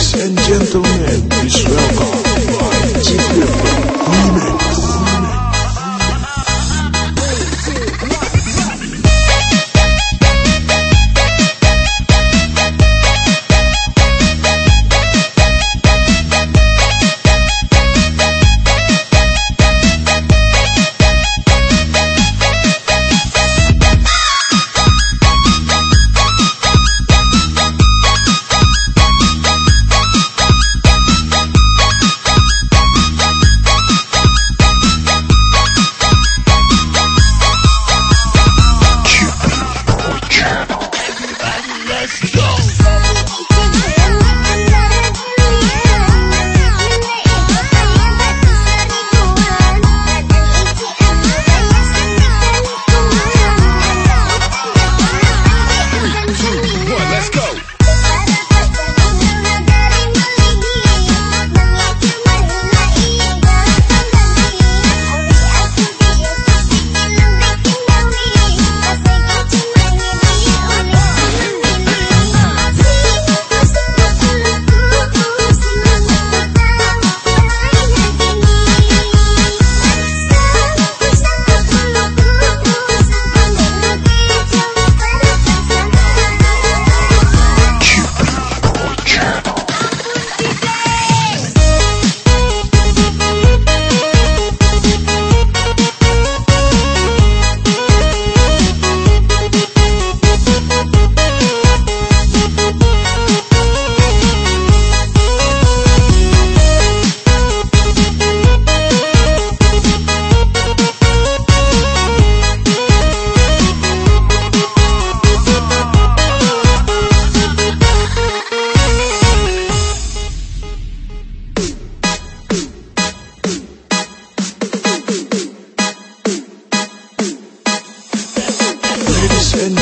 Ladies and gentlemen, please welcome my chief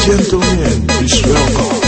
gentlemen, please welcome.